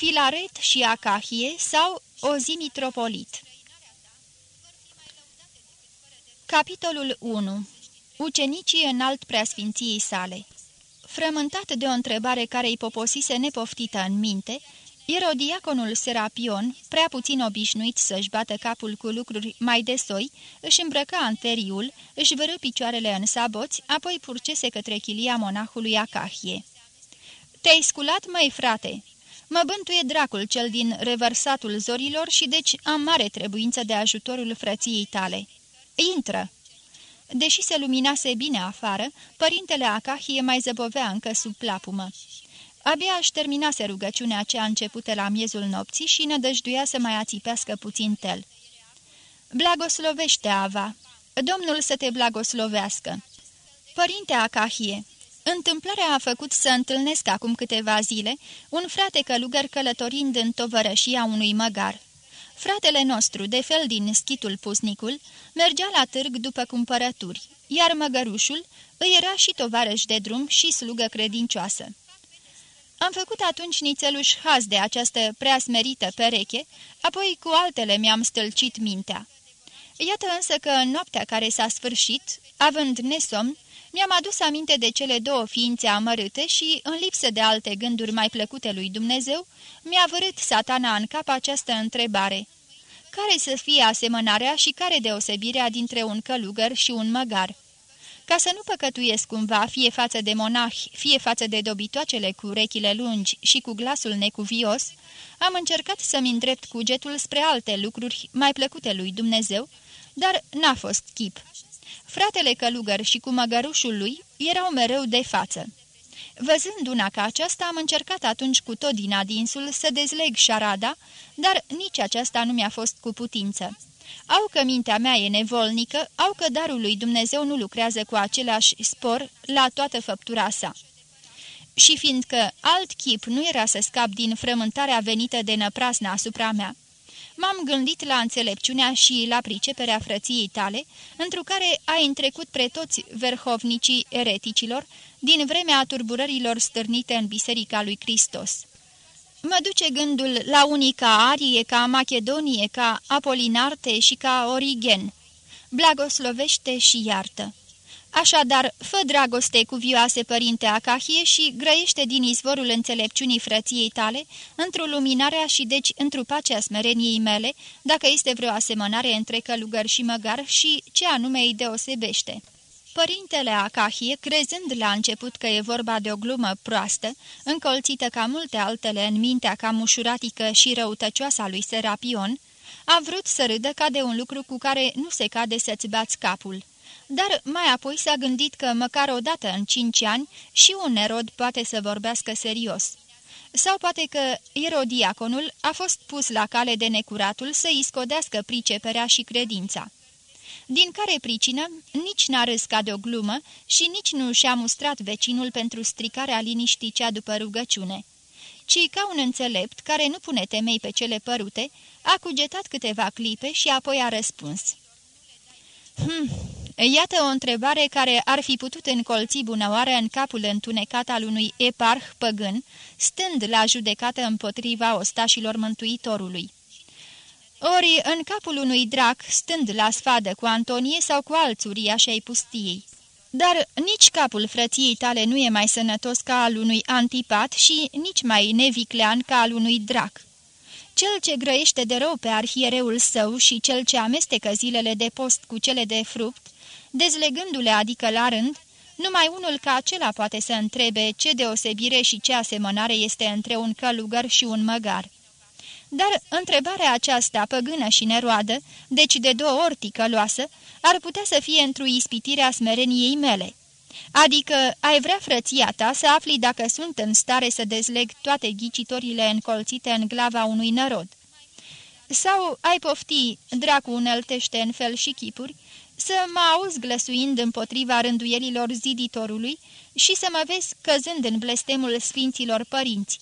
Filaret și Acahie sau o zi mitropolit. Capitolul 1. Ucenicii înalt preasfinției sale Frământat de o întrebare care îi poposise nepoftită în minte, Irodiaconul Serapion, prea puțin obișnuit să-și bată capul cu lucruri mai de soi, își îmbrăca anteriul, își vără picioarele în saboți, apoi purcese către chilia monahului Acahie. Te-ai sculat, măi, frate?" Mă bântuie dracul cel din revărsatul zorilor și deci am mare trebuință de ajutorul frăției tale. Intră!" Deși se luminase bine afară, părintele Acahie mai zăbovea încă sub plapumă. Abia își terminase rugăciunea ce a început la miezul nopții și nădăjduia să mai ațipească puțin tel. Blagoslovește, Ava! Domnul să te blagoslovească! Părinte Acahie, întâmplarea a făcut să întâlnesc acum câteva zile un frate călugăr călătorind în tovărășia unui măgar. Fratele nostru, de fel din schitul pusnicul, mergea la târg după cumpărături, iar măgărușul îi era și tovarăș de drum și slugă credincioasă. Am făcut atunci nițeluș haz de această prea smerită pereche, apoi cu altele mi-am stâlcit mintea. Iată însă că în noaptea care s-a sfârșit, având nesomn, mi-am adus aminte de cele două ființe amărâte și, în lipsă de alte gânduri mai plăcute lui Dumnezeu, mi-a vărât satana în cap această întrebare. Care să fie asemănarea și care deosebirea dintre un călugăr și un măgar? Ca să nu păcătuiesc cumva fie față de monahi, fie față de dobitoacele cu urechile lungi și cu glasul necuvios, am încercat să-mi îndrept cugetul spre alte lucruri mai plăcute lui Dumnezeu, dar n-a fost chip. Fratele călugăr și cu măgărușul lui erau mereu de față. Văzând una ca aceasta, am încercat atunci cu tot din adinsul să dezleg șarada, dar nici aceasta nu mi-a fost cu putință. Au că mintea mea e nevolnică, au că darul lui Dumnezeu nu lucrează cu același spor la toată făptura sa. Și fiindcă alt chip nu era să scap din frământarea venită de năprasna asupra mea, m-am gândit la înțelepciunea și la priceperea frăției tale, întru care ai întrecut pre toți verhovnicii ereticilor din vremea turburărilor stârnite în Biserica lui Hristos. Mă duce gândul la unii ca Arie, ca Macedonie, ca Apolinarte și ca Origen. Blagoslovește și iartă. Așadar, fă dragoste cuvioase, părinte Acahie, și grăiește din izvorul înțelepciunii frăției tale, într-o luminarea și deci într-o pacea smereniei mele, dacă este vreo asemănare între călugăr și măgar și ce anume îi deosebește. Părintele Acahie, crezând la început că e vorba de o glumă proastă, încolțită ca multe altele în mintea cam ușuratică și răutăcioasă a lui Serapion, a vrut să râdă ca de un lucru cu care nu se cade să-ți bați capul. Dar mai apoi s-a gândit că măcar o dată în cinci ani și un erod poate să vorbească serios. Sau poate că erodiaconul a fost pus la cale de necuratul să-i scodească priceperea și credința din care pricină nici n-a râs ca de o glumă și nici nu și-a mustrat vecinul pentru stricarea liniștii cea după rugăciune, ci ca un înțelept care nu pune temei pe cele părute, a cugetat câteva clipe și apoi a răspuns. Hm, iată o întrebare care ar fi putut încolți bunăoară în capul întunecat al unui eparh păgân, stând la judecată împotriva ostașilor Mântuitorului. Ori în capul unui drac, stând la sfadă cu Antonie sau cu alți uriași ai pustiei. Dar nici capul frăției tale nu e mai sănătos ca al unui antipat și nici mai neviclean ca al unui drac. Cel ce grăiește de rău pe arhiereul său și cel ce amestecă zilele de post cu cele de fruct, dezlegându-le adică la rând, numai unul ca acela poate să întrebe ce deosebire și ce asemănare este între un călugăr și un măgar. Dar întrebarea aceasta, păgână și neroadă, deci de două ori ticăloasă, ar putea să fie într-o ispitire a smereniei mele. Adică ai vrea frăția ta să afli dacă sunt în stare să dezleg toate ghicitorile încolțite în glava unui nărod. Sau ai pofti, dracu uneltește în fel și chipuri, să mă auzi glăsuind împotriva rânduielilor ziditorului și să mă vezi căzând în blestemul sfinților părinți.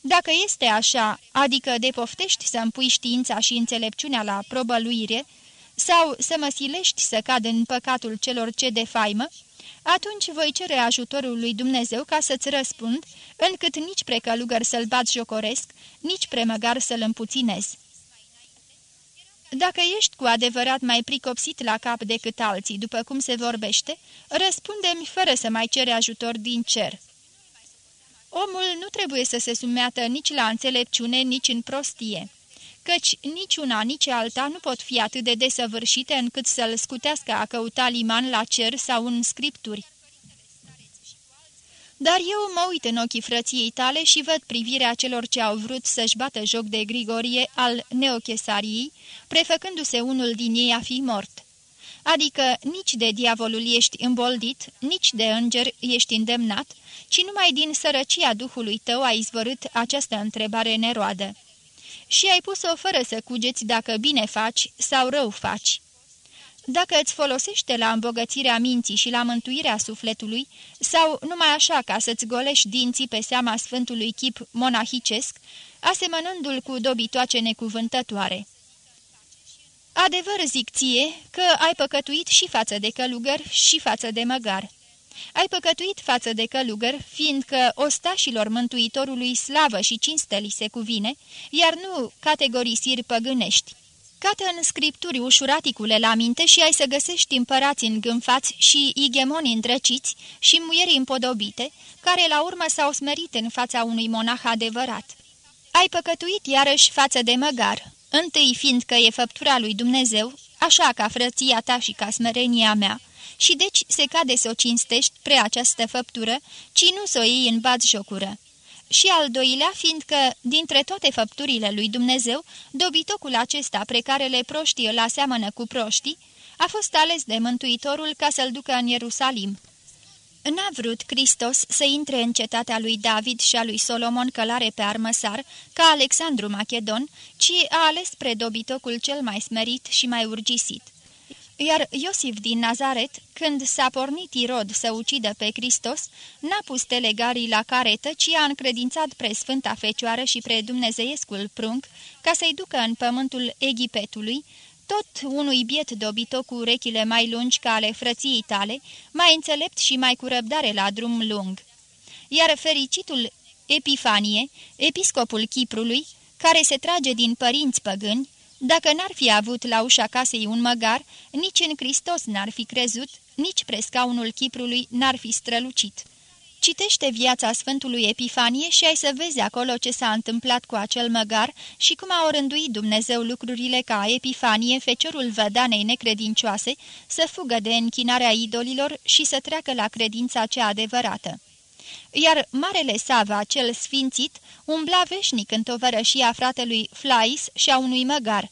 Dacă este așa, adică de poftești să-mi pui știința și înțelepciunea la probăluire, sau să mă silești să cad în păcatul celor ce de faimă, atunci voi cere ajutorul lui Dumnezeu ca să-ți răspund, încât nici precălugăr să-l bat jocoresc, nici premăgar să-l împuținez. Dacă ești cu adevărat mai pricopsit la cap decât alții, după cum se vorbește, răspunde-mi fără să mai cere ajutor din cer. Omul nu trebuie să se sumeată nici la înțelepciune, nici în prostie, căci nici una, nici alta nu pot fi atât de desăvârșite încât să-l scutească a căuta liman la cer sau în scripturi. Dar eu mă uit în ochii frăției tale și văd privirea celor ce au vrut să-și bată joc de Grigorie al neochesariei, prefăcându-se unul din ei a fi mort. Adică nici de diavolul ești îmboldit, nici de înger ești îndemnat, ci numai din sărăcia duhului tău a izvărât această întrebare neroadă. Și ai pus-o fără să cugeți dacă bine faci sau rău faci. Dacă îți folosește la îmbogățirea minții și la mântuirea sufletului, sau numai așa ca să-ți golești dinții pe seama sfântului chip monahicesc, asemănându-l cu dobitoace necuvântătoare. Adevăr zic ție că ai păcătuit și față de călugăr și față de măgar. Ai păcătuit față de călugăr, fiindcă ostașilor mântuitorului slavă și cinste li se cuvine, iar nu categorisiri păgânești. Cată în scripturi ușuraticule la minte și ai să găsești împărați îngânfați și igemoni îndrăciți și muieri împodobite, care la urmă s-au smerit în fața unui monah adevărat. Ai păcătuit iarăși față de măgar, întâi fiindcă e făptura lui Dumnezeu, așa ca frăția ta și ca smerenia mea, și deci se cade să o cinstești pre această făptură, ci nu să o iei în bat jocură și al doilea, fiindcă, dintre toate făpturile lui Dumnezeu, dobitocul acesta, pre care le proștii îl aseamănă cu proștii, a fost ales de Mântuitorul ca să-l ducă în Ierusalim. N-a vrut Hristos să intre în cetatea lui David și a lui Solomon călare pe armăsar, ca Alexandru Macedon, ci a ales predobitocul cel mai smerit și mai urgisit. Iar Iosif din Nazaret, când s-a pornit Irod să ucidă pe Hristos, n-a pus telegarii la caretă, ci a încredințat pre Sfânta Fecioară și pre Dumnezeiescul prunc, ca să-i ducă în pământul Egipetului, tot unui biet dobito cu urechile mai lungi ca ale frăției tale, mai înțelept și mai cu răbdare la drum lung. Iar fericitul Epifanie, episcopul Chiprului, care se trage din părinți păgâni, dacă n-ar fi avut la ușa casei un măgar, nici în Hristos n-ar fi crezut, nici prescaunul Chiprului n-ar fi strălucit. Citește viața Sfântului Epifanie și ai să vezi acolo ce s-a întâmplat cu acel măgar și cum a orânduit Dumnezeu lucrurile ca Epifanie, feciorul vădanei necredincioase, să fugă de închinarea idolilor și să treacă la credința cea adevărată iar Marele Sava, cel sfințit, umbla veșnic în tovărășia fratelui Flais și a unui măgar.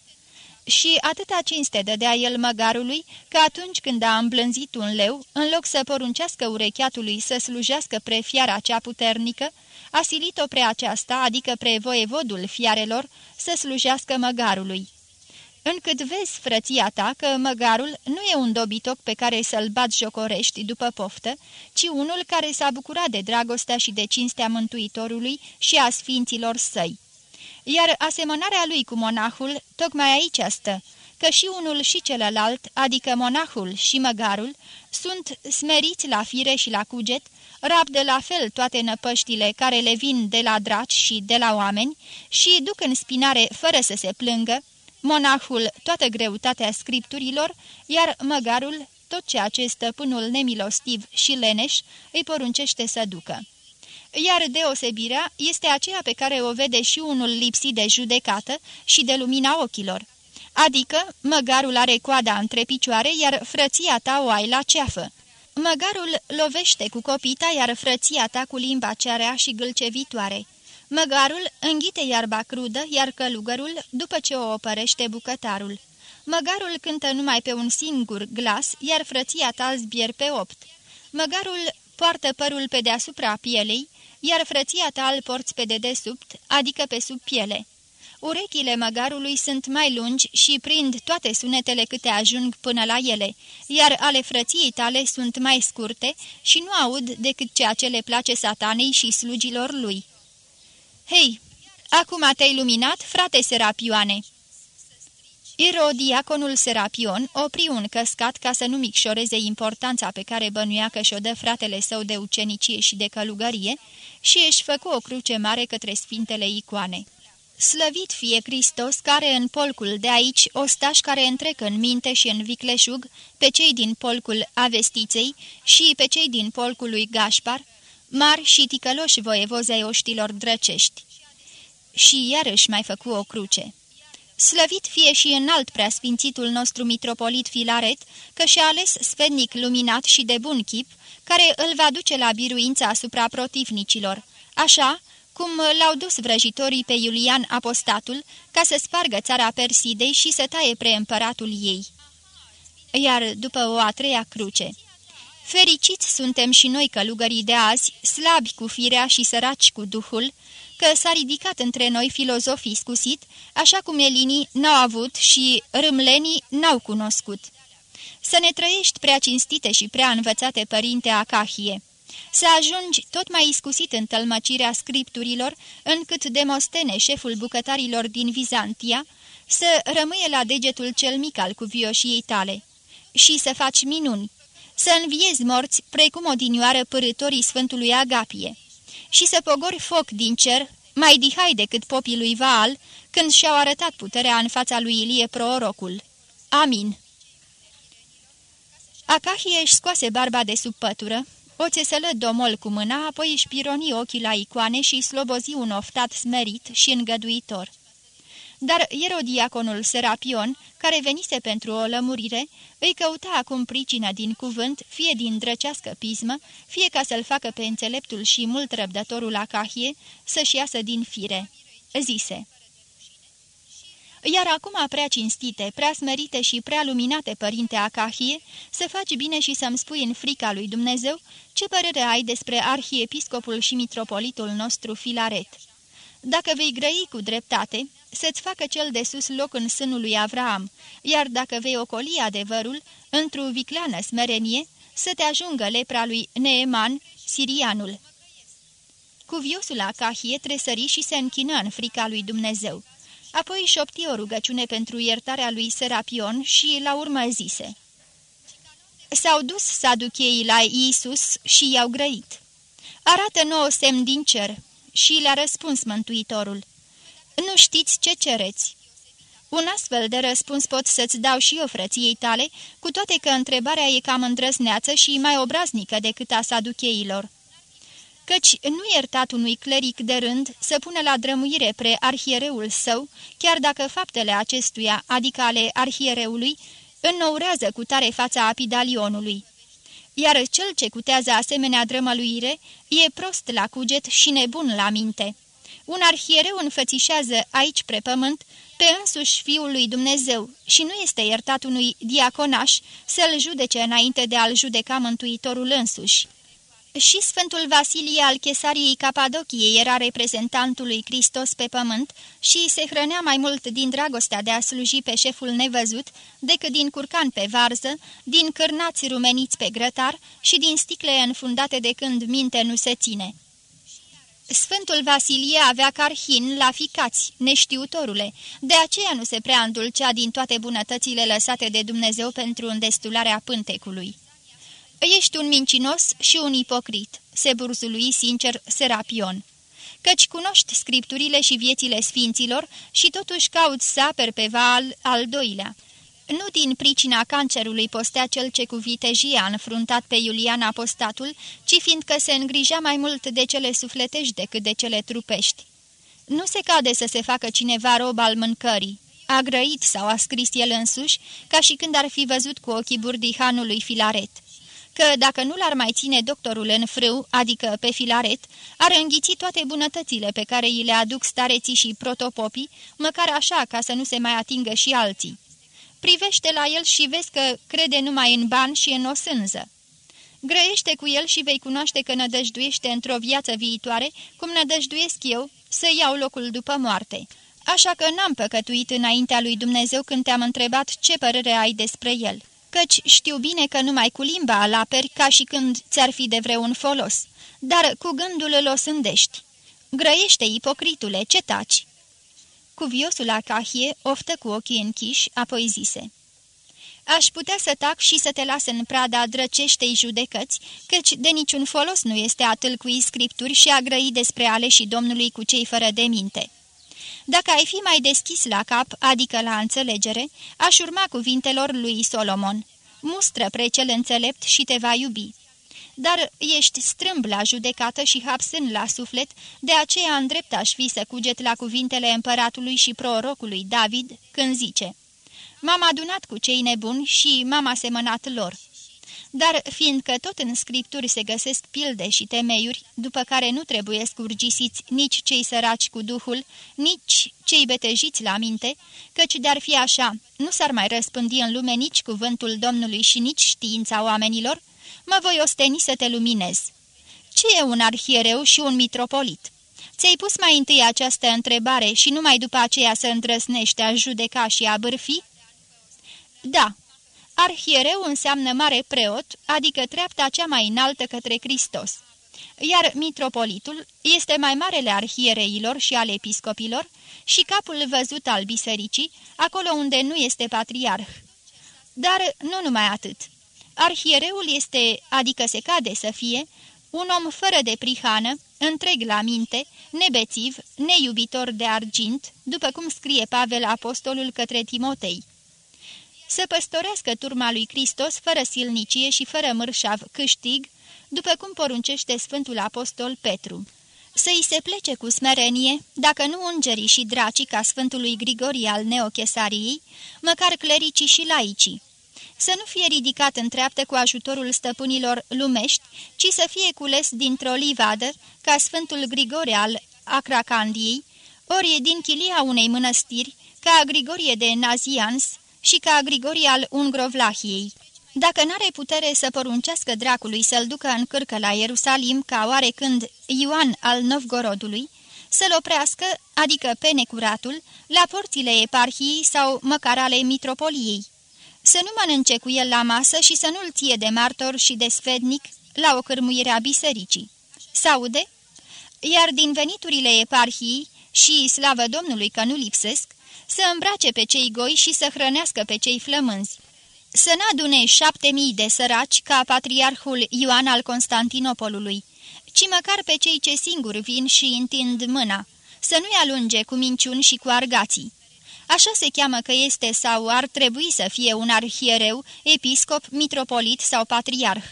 Și atâta cinste dădea el măgarului, că atunci când a îmblânzit un leu, în loc să poruncească urechiatului să slujească pre fiara cea puternică, a silit-o pre aceasta, adică pre voievodul fiarelor, să slujească măgarului încât vezi, frăția ta, că măgarul nu e un dobitoc pe care să-l bat jocorești după poftă, ci unul care s-a bucurat de dragostea și de cinstea Mântuitorului și a sfinților săi. Iar asemănarea lui cu monahul tocmai aici stă, că și unul și celălalt, adică monahul și măgarul, sunt smeriți la fire și la cuget, de la fel toate năpăștile care le vin de la draci și de la oameni și duc în spinare fără să se plângă, monahul toată greutatea scripturilor, iar măgarul tot ceea ce stăpânul nemilostiv și leneș îi poruncește să ducă. Iar deosebirea este aceea pe care o vede și unul lipsit de judecată și de lumina ochilor. Adică, măgarul are coada între picioare, iar frăția ta o ai la ceafă. Măgarul lovește cu copita, iar frăția ta cu limba cearea și gâlcevitoare. Măgarul înghite iarba crudă, iar călugărul după ce o opărește bucătarul. Măgarul cântă numai pe un singur glas, iar frăția ta zbier pe opt. Măgarul poartă părul pe deasupra pielei, iar frăția ta îl porți pe dedesubt, adică pe sub piele. Urechile măgarului sunt mai lungi și prind toate sunetele câte ajung până la ele, iar ale frăției tale sunt mai scurte și nu aud decât ceea ce le place satanei și slugilor lui. Hei, acum te-ai luminat, frate Serapioane!" Irodiaconul Serapion opri un căscat ca să nu micșoreze importanța pe care bănuia că și-o dă fratele său de ucenicie și de călugărie și își făcu o cruce mare către sfintele icoane. Slăvit fie Hristos, care în polcul de aici ostași care întrec în minte și în vicleșug pe cei din polcul Avestiței și pe cei din polcul lui Gașpar, mari și ticăloși voievozi ai oștilor drăcești. Și iarăși mai făcu o cruce. Slăvit fie și înalt preasfințitul nostru mitropolit Filaret, că și-a ales sfednic luminat și de bun chip, care îl va duce la biruința asupra protivnicilor, așa cum l-au dus vrăjitorii pe Iulian Apostatul ca să spargă țara Persidei și să taie preîmpăratul ei. Iar după o a treia cruce... Fericiți suntem și noi călugării de azi, slabi cu firea și săraci cu duhul, că s-a ridicat între noi filozofii scusit, așa cum elinii n-au avut și râmlenii n-au cunoscut. Să ne trăiești prea cinstite și prea învățate, părinte Acahie! Să ajungi tot mai iscusit în tălmăcirea scripturilor, încât Demostene, șeful bucătarilor din Vizantia, să rămâie la degetul cel mic al cuvioșiei tale și să faci minuni, să înviezi morți precum odinioară părătorii Sfântului Agapie și să pogori foc din cer, mai dihai decât popii lui Vaal, când și-au arătat puterea în fața lui Ilie prorocul. Amin. Acahie își scoase barba de sub pătură, o țesălă domol cu mâna, apoi își pironi ochii la icoane și slobozi un oftat smerit și îngăduitor. Dar erodiaconul Serapion, care venise pentru o lămurire, îi căuta acum pricina din cuvânt, fie din drăcească pismă, fie ca să-l facă pe înțeleptul și mult răbdătorul Acahie să-și iasă din fire. Zise... Iar acum prea cinstite, prea smerite și prea luminate, părinte Acahie, să faci bine și să-mi spui în frica lui Dumnezeu ce părere ai despre arhiepiscopul și mitropolitul nostru Filaret. Dacă vei grăi cu dreptate, să-ți facă cel de sus loc în sânul lui Avram, iar dacă vei ocoli adevărul, într-o vicleană smerenie, să te ajungă lepra lui Neeman, sirianul. Cuviosul Acahie tresări și se închină în frica lui Dumnezeu. Apoi șopti o rugăciune pentru iertarea lui Serapion și la urmă zise. S-au dus saducheii la Iisus și i-au grăit. Arată nouă semn din cer și le-a răspuns Mântuitorul. Nu știți ce cereți. Un astfel de răspuns pot să-ți dau și eu frăției tale, cu toate că întrebarea e cam îndrăzneață și mai obraznică decât a saducheilor căci nu iertat unui cleric de rând să pună la drămuire pre arhiereul său, chiar dacă faptele acestuia, adică ale arhiereului, înnourează cu tare fața apidalionului. Iar cel ce cutează asemenea drămăluire e prost la cuget și nebun la minte. Un arhiereu înfățișează aici pre pământ pe însuși Fiul lui Dumnezeu și nu este iertat unui diaconaș să-l judece înainte de a-l judeca Mântuitorul însuși. Și Sfântul Vasilie al Chesariei Capadociei era reprezentantul lui Hristos pe pământ și se hrănea mai mult din dragostea de a sluji pe șeful nevăzut decât din curcan pe varză, din cârnați rumeniți pe grătar și din sticle înfundate de când minte nu se ține. Sfântul Vasilie avea carhin la ficați, neștiutorule, de aceea nu se prea îndulcea din toate bunătățile lăsate de Dumnezeu pentru îndestularea pântecului. Ești un mincinos și un ipocrit," se burzului sincer Serapion, căci cunoști scripturile și viețile sfinților și totuși cauți să aperi pe val al doilea. Nu din pricina cancerului postea cel ce cu vitejia a înfruntat pe Iulian Apostatul, ci fiindcă se îngrija mai mult de cele sufletești decât de cele trupești. Nu se cade să se facă cineva rob al mâncării. A grăit sau a scris el însuși, ca și când ar fi văzut cu ochii burdihanului Filaret că dacă nu l-ar mai ține doctorul în frâu, adică pe filaret, ar înghiți toate bunătățile pe care îi le aduc stareții și protopopii, măcar așa ca să nu se mai atingă și alții. Privește la el și vezi că crede numai în bani și în o sânză. Grăiește cu el și vei cunoaște că nădăjduiește într-o viață viitoare, cum nădăjduiesc eu, să iau locul după moarte. Așa că n-am păcătuit înaintea lui Dumnezeu când te-am întrebat ce părere ai despre el căci știu bine că numai cu limba îl aperi ca și când ți-ar fi de vreun folos, dar cu gândul îl osândești. Grăiește, ipocritule, ce taci? Cuviosul Acahie oftă cu ochii închiși, apoi zise... Aș putea să tac și să te las în prada drăceștei judecăți, căci de niciun folos nu este a tâlcui scripturi și a grăi despre aleșii Domnului cu cei fără de minte. Dacă ai fi mai deschis la cap, adică la înțelegere, aș urma cuvintelor lui Solomon. Mustră pre cel înțelept și te va iubi. Dar ești strâmb la judecată și hapsân la suflet, de aceea îndrept aș fi să cuget la cuvintele împăratului și prorocului David când zice M-am adunat cu cei nebuni și m-am asemănat lor. Dar fiindcă tot în scripturi se găsesc pilde și temeiuri, după care nu trebuie scurgisiți nici cei săraci cu duhul, nici cei betejiți la minte, căci de-ar fi așa, nu s-ar mai răspândi în lume nici cuvântul Domnului și nici știința oamenilor, mă voi osteni să te luminez. Ce e un arhiereu și un mitropolit? Ți-ai pus mai întâi această întrebare și numai după aceea să îndrăsnești a judeca și a bârfi? Da, arhiereu înseamnă mare preot, adică treapta cea mai înaltă către Hristos. Iar mitropolitul este mai marele arhiereilor și al episcopilor și capul văzut al bisericii, acolo unde nu este patriarh. Dar nu numai atât. Arhiereul este, adică se cade să fie, un om fără de prihană, întreg la minte, nebețiv, neiubitor de argint, după cum scrie Pavel apostolul către Timotei să păstorească turma lui Hristos fără silnicie și fără mărșav câștig, după cum poruncește Sfântul Apostol Petru. Să-i se plece cu smerenie, dacă nu îngerii și dracii ca Sfântului Grigorie al Neochesariei, măcar clericii și laicii. Să nu fie ridicat în treaptă cu ajutorul stăpânilor lumești, ci să fie cules dintr-o livadă, ca Sfântul Grigore al Acracandiei, ori din chilia unei mănăstiri, ca Grigorie de Nazians, și ca Grigorie al Ungrovlahiei. Dacă n-are putere să poruncească dracului să-l ducă în cârcă la Ierusalim, ca oarecând Ioan al Novgorodului, să-l oprească, adică pe necuratul, la porțile eparhiei sau măcar ale mitropoliei. Să nu mănânce cu el la masă și să nu-l ție de martor și de sfednic la o cârmuire a bisericii. Saude? Iar din veniturile eparhiei și slavă Domnului că nu lipsesc, să îmbrace pe cei goi și să hrănească pe cei flămânzi. Să n-adune șapte mii de săraci ca patriarhul Ioan al Constantinopolului, ci măcar pe cei ce singuri vin și întind mâna, să nu-i alunge cu minciuni și cu argații. Așa se cheamă că este sau ar trebui să fie un arhiereu, episcop, mitropolit sau patriarh.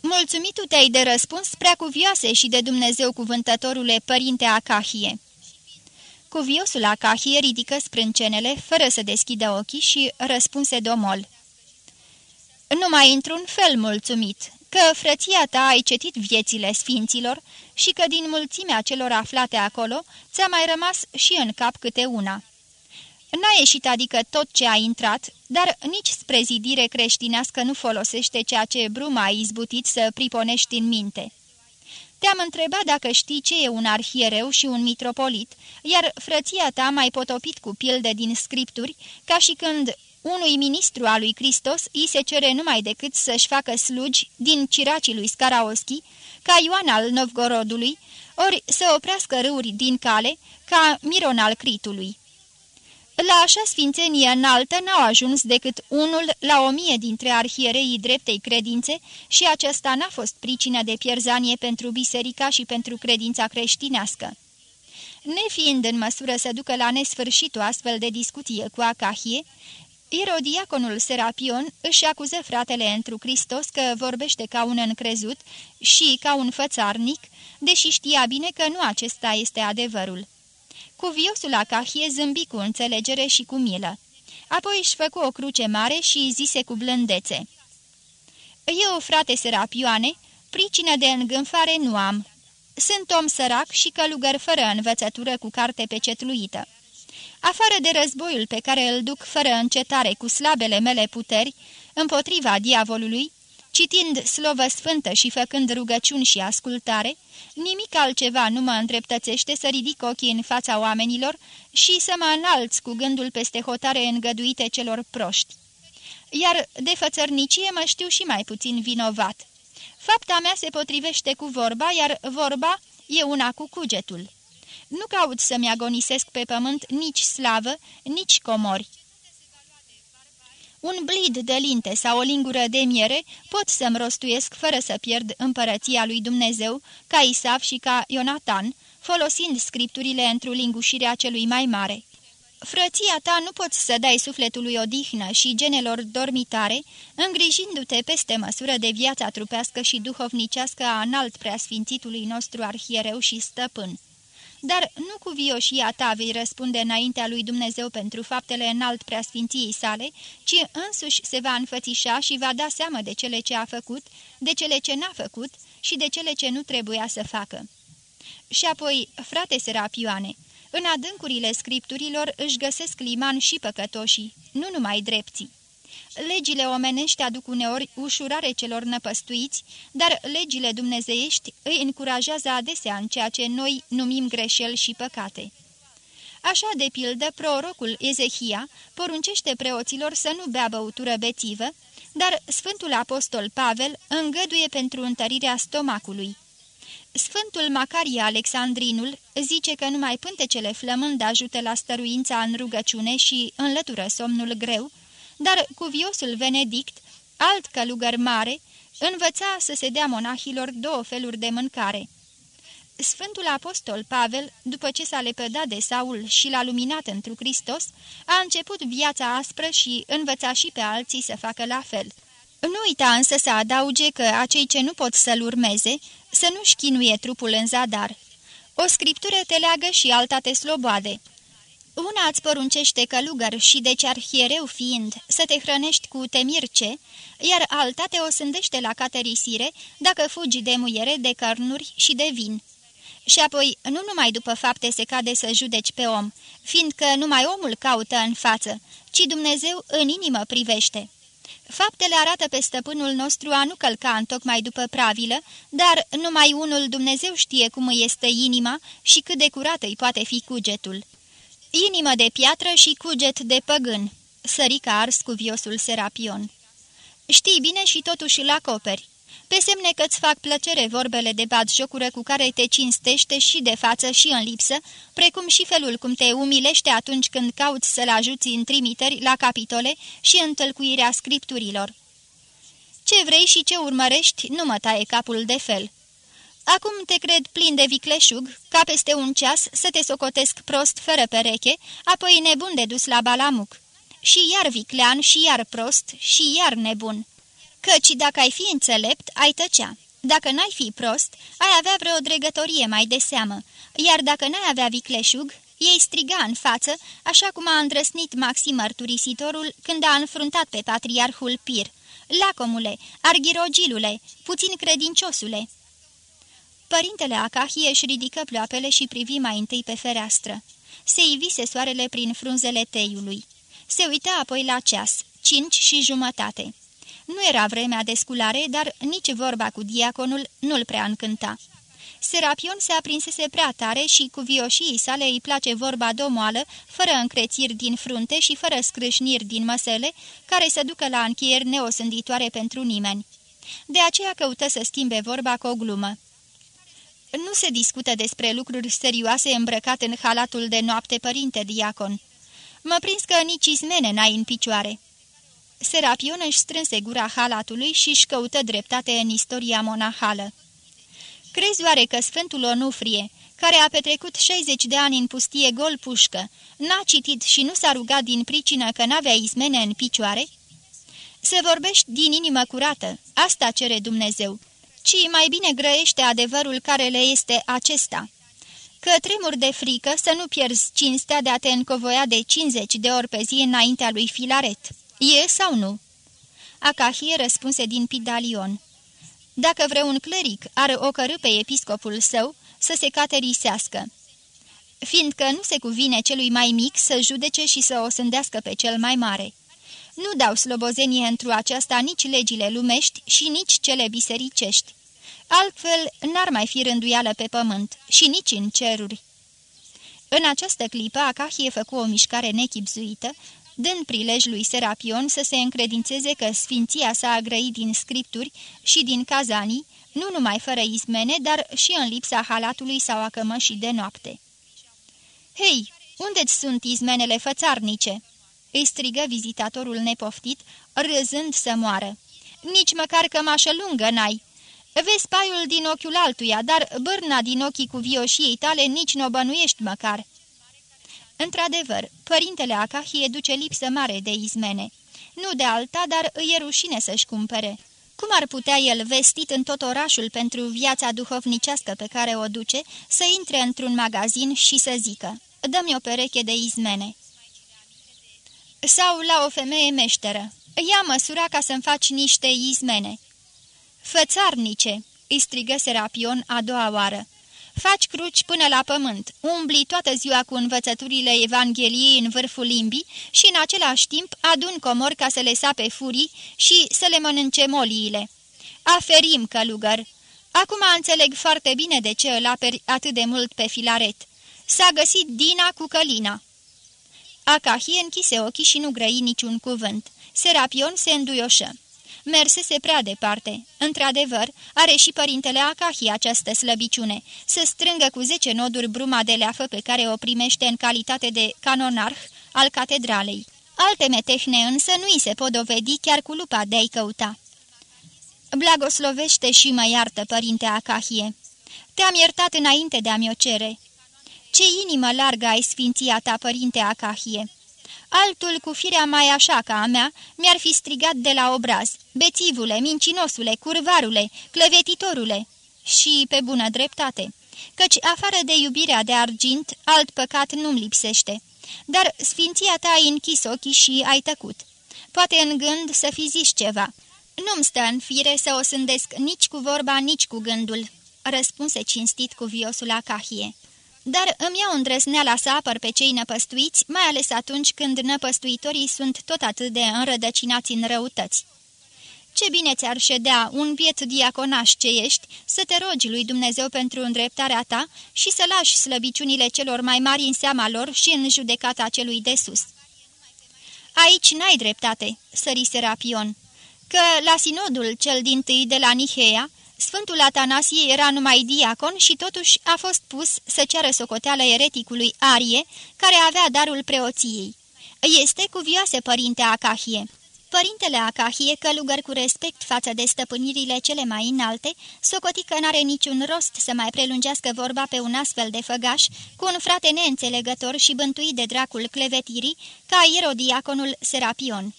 Mulțumitu te-ai de răspuns prea cuvioase și de Dumnezeu cuvântătorule Părinte Acahie. Cuviosul Acahie ridică sprâncenele, fără să deschidă ochii și răspunse domol. Numai într-un fel mulțumit, că frăția ta ai cetit viețile sfinților și că din mulțimea celor aflate acolo ți-a mai rămas și în cap câte una. N-a ieșit adică tot ce a intrat, dar nici spre zidire creștinească nu folosește ceea ce bruma a izbutit să priponești în minte. Te-am întrebat dacă știi ce e un arhiereu și un mitropolit, iar frăția ta mai potopit cu pilde din scripturi, ca și când unui ministru al lui Hristos îi se cere numai decât să-și facă slugi din ciracii lui Scaraoschi, ca Ioan al Novgorodului, ori să oprească râuri din cale, ca Miron al Critului. La așa sfințenie înaltă n-au ajuns decât unul la o mie dintre arhiereii dreptei credințe și acesta n-a fost pricină de pierzanie pentru biserica și pentru credința creștinească. Nefiind în măsură să ducă la nesfârșit o astfel de discuție cu Acahie, Irodiaconul Serapion își acuză fratele întru Hristos că vorbește ca un încrezut și ca un fățarnic, deși știa bine că nu acesta este adevărul. Cuviosul Acahie zâmbi cu înțelegere și cu milă. Apoi își făcu o cruce mare și zise cu blândețe. Eu, frate Serapioane, pricină de îngânfare nu am. Sunt om sărac și călugăr fără învățătură cu carte pecetluită. Afară de războiul pe care îl duc fără încetare cu slabele mele puteri, împotriva diavolului, Citind slovă sfântă și făcând rugăciuni și ascultare, nimic altceva nu mă îndreptățește să ridic ochii în fața oamenilor și să mă înalț cu gândul peste hotare îngăduite celor proști. Iar de fățărnicie mă știu și mai puțin vinovat. Fapta mea se potrivește cu vorba, iar vorba e una cu cugetul. Nu caut să-mi agonisesc pe pământ nici slavă, nici comori. Un blid de linte sau o lingură de miere pot să-mi rostuiesc fără să pierd împărăția lui Dumnezeu, ca Isaf și ca Ionatan, folosind scripturile într-o lingușire celui mai mare. Frăția ta nu poți să dai sufletului odihnă și genelor dormitare, îngrijindu-te peste măsură de viața trupească și duhovnicească a înalt preasfințitului nostru arhiereu și stăpân. Dar nu cu vioșia ta vei răspunde înaintea lui Dumnezeu pentru faptele înalt preasfinției sale, ci însuși se va înfățișa și va da seamă de cele ce a făcut, de cele ce n-a făcut și de cele ce nu trebuia să facă. Și apoi, frate Serapioane, în adâncurile scripturilor își găsesc liman și păcătoșii, nu numai drepții. Legile omenești aduc uneori ușurare celor năpăstuiți, dar legile dumnezeiești îi încurajează adesea în ceea ce noi numim greșel și păcate. Așa, de pildă, prorocul Ezehia poruncește preoților să nu bea băutură bețivă, dar Sfântul Apostol Pavel îngăduie pentru întărirea stomacului. Sfântul Macarie Alexandrinul zice că numai pântecele flămând ajută la stăruința în rugăciune și înlătură somnul greu, dar cuviosul Venedict, alt călugăr mare, învăța să se dea monahilor două feluri de mâncare. Sfântul Apostol Pavel, după ce s-a lepădat de Saul și l-a luminat întru Hristos, a început viața aspră și învăța și pe alții să facă la fel. Nu uita însă să adauge că acei ce nu pot să-l urmeze, să nu-și chinuie trupul în zadar. O scriptură te leagă și alta te sloboade. Una îți poruncește călugăr și deci arhiereu fiind să te hrănești cu temirce, iar alta te osândește la caterisire dacă fugi de muiere, de cărnuri și de vin. Și apoi, nu numai după fapte se cade să judeci pe om, fiindcă numai omul caută în față, ci Dumnezeu în inimă privește. Faptele arată pe stăpânul nostru a nu călca în tocmai după pravilă, dar numai unul Dumnezeu știe cum îi este inima și cât de curată îi poate fi cugetul. Inimă de piatră și cuget de păgân, sărica ars cu viosul Serapion. Știi bine și totuși îl acoperi. Pe semne că-ți fac plăcere vorbele de jocură cu care te cinstește și de față și în lipsă, precum și felul cum te umilește atunci când cauți să-l ajuți în trimiteri la capitole și în tălcuirea scripturilor. Ce vrei și ce urmărești nu mă taie capul de fel. Acum te cred plin de vicleșug, ca peste un ceas să te socotesc prost fără pereche, apoi nebun de dus la balamuc. Și iar viclean, și iar prost, și iar nebun. Căci dacă ai fi înțelept, ai tăcea. Dacă n-ai fi prost, ai avea vreo dregătorie mai de seamă, iar dacă n-ai avea vicleșug, ei striga în față, așa cum a îndrăsnit Maxim mărturisitorul când a înfruntat pe patriarhul Pir. Lacomule, arghirogilule, puțin credinciosule. Părintele Acahie își ridică ploapele și privi mai întâi pe fereastră. Se ivise soarele prin frunzele teiului. Se uita apoi la ceas, cinci și jumătate. Nu era vremea de sculare, dar nici vorba cu diaconul nu-l prea încânta. Serapion se aprinsese prea tare și cu vioșii sale îi place vorba domoală, fără încrețiri din frunte și fără scrâșniri din măsele, care să ducă la încheieri neosânditoare pentru nimeni. De aceea căută să schimbe vorba cu o glumă. Nu se discută despre lucruri serioase îmbrăcat în halatul de noapte, părinte diacon. Mă prins că nici izmene n-ai în picioare." Serapion își strânse gura halatului și își căută dreptate în istoria monahală. Crezi oare că Sfântul Onufrie, care a petrecut 60 de ani în pustie gol pușcă, n-a citit și nu s-a rugat din pricină că n-avea izmene în picioare? Să vorbești din inimă curată, asta cere Dumnezeu, ci mai bine grăiește adevărul care le este acesta. Că tremur de frică să nu pierzi cinstea de a te încovoia de 50 de ori pe zi înaintea lui Filaret. E sau nu?" Acahie răspunse din Pidalion. Dacă vreun cleric are o cărâ pe episcopul său, să se caterisească. Fiindcă nu se cuvine celui mai mic să judece și să o sândească pe cel mai mare. Nu dau slobozenie într-o aceasta nici legile lumești și nici cele bisericești. Altfel n-ar mai fi rânduială pe pământ și nici în ceruri. În această clipă, Acahie făcu o mișcare nechipzuită, dând prilej lui Serapion să se încredințeze că sfinția sa a grăit din scripturi și din cazanii, nu numai fără izmene, dar și în lipsa halatului sau a cămășii de noapte. Hei, unde-ți sunt izmenele fățarnice?" Îi strigă vizitatorul nepoftit, râzând să moară. Nici măcar cămașă lungă n-ai. Vezi paiul din ochiul altuia, dar bârna din ochii cu vioșiei tale nici nu o bănuiești măcar." Într-adevăr, părintele Acahie duce lipsă mare de izmene. Nu de alta, dar îi e rușine să-și cumpere. Cum ar putea el, vestit în tot orașul pentru viața duhovnicească pe care o duce, să intre într-un magazin și să zică, dă-mi o pereche de izmene? Sau la o femeie meșteră, ia măsura ca să-mi faci niște izmene. Fățarnice, îi strigă Serapion a doua oară. Faci cruci până la pământ, umbli toată ziua cu învățăturile Evangheliei în vârful limbii și în același timp adun comori ca să le sape furii și să le mănânce moliile. Aferim, călugăr! Acum înțeleg foarte bine de ce îl aperi atât de mult pe filaret. S-a găsit Dina cu Călina. Acahie închise ochii și nu grăi niciun cuvânt. Serapion se înduioșă. Mersese prea departe. Într-adevăr, are și părintele Acahie această slăbiciune, să strângă cu zece noduri bruma de leafă pe care o primește în calitate de canonarh al catedralei. Alte metehne însă nu îi se pot dovedi chiar cu lupa de a-i căuta. Blagoslovește și mă iartă, părinte Acahie. Te-am iertat înainte de a-mi o cere. Ce inimă largă ai sfinția ta, părinte Acahie! Altul cu firea mai așa ca a mea mi-ar fi strigat de la obraz, bețivule, mincinosule, curvarule, clevetitorule și pe bună dreptate, căci afară de iubirea de argint, alt păcat nu-mi lipsește. Dar sfinția ta ai închis ochii și ai tăcut. Poate în gând să fi zis ceva. Nu-mi stă în fire să o sândesc nici cu vorba, nici cu gândul, răspunse cinstit cu viosul Acahie dar îmi iau îndrăzneala să apăr pe cei năpăstuiți, mai ales atunci când năpăstuitorii sunt tot atât de înrădăcinați în răutăți. Ce bine ți-ar ședea, un biet diaconaș ce ești, să te rogi lui Dumnezeu pentru îndreptarea ta și să lași slăbiciunile celor mai mari în seama lor și în judecata celui de sus. Aici n-ai dreptate, sări Serapion, că la sinodul cel din tâi de la Nihea, Sfântul Atanasie era numai diacon și totuși a fost pus să ceară socoteală ereticului Arie, care avea darul preoției. Este cuvioase părinte Acahie. Părintele Acahie, călugăr cu respect față de stăpânirile cele mai înalte, socoti că n-are niciun rost să mai prelungească vorba pe un astfel de făgaș, cu un frate neînțelegător și bântuit de dracul clevetirii, ca ierodiaconul Serapion.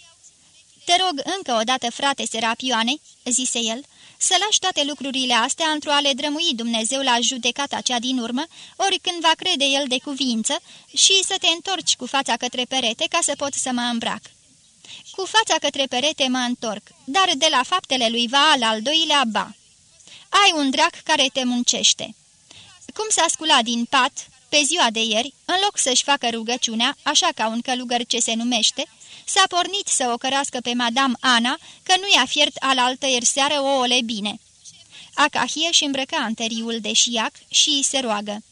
Te rog încă o dată, frate Serapioane," zise el, să lași toate lucrurile astea într-o a le drămui Dumnezeu la judecata cea din urmă, ori când va crede El de cuvință, și să te întorci cu fața către perete ca să pot să mă îmbrac. Cu fața către perete mă întorc, dar de la faptele lui Vaal al doilea ba. Ai un drac care te muncește. Cum s-a sculat din pat, pe ziua de ieri, în loc să-și facă rugăciunea, așa ca un călugăr ce se numește, s-a pornit să o cărască pe Madame Ana că nu i-a fiert alaltă seară ouăle bine. Acahie și îmbrăca anteriul de șiac și se roagă.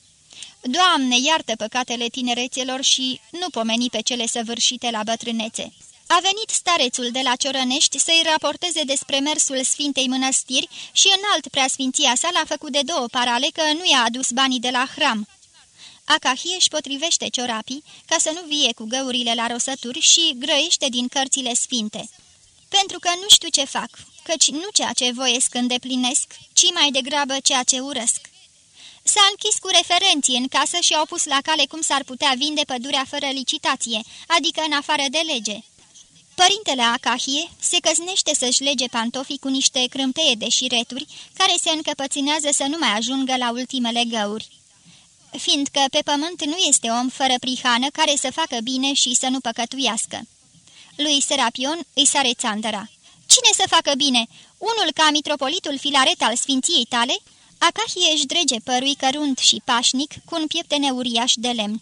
Doamne, iartă păcatele tinerețelor și nu pomeni pe cele săvârșite la bătrânețe. A venit starețul de la Ciorănești să-i raporteze despre mersul Sfintei Mănăstiri și înalt preasfinția sa l-a făcut de două parale că nu i-a adus banii de la hram. Acahie își potrivește ciorapii ca să nu vie cu găurile la rosături și grăiește din cărțile sfinte. Pentru că nu știu ce fac, căci nu ceea ce voiesc îndeplinesc, ci mai degrabă ceea ce urăsc. S-a închis cu referenții în casă și au pus la cale cum s-ar putea vinde pădurea fără licitație, adică în afară de lege. Părintele Acahie se căznește să-și lege pantofii cu niște crâmpeie de șireturi, care se încăpăținează să nu mai ajungă la ultimele găuri fiindcă pe pământ nu este om fără prihană care să facă bine și să nu păcătuiască. Lui Serapion îi sare țandăra. Cine să facă bine? Unul ca mitropolitul filaret al sfinției tale?" Acahie își drege părui cărunt și pașnic cu un pieptene uriaș de lemn.